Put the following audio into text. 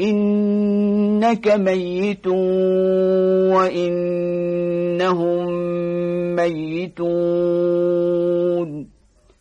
إنك ميت وإنهم ميتون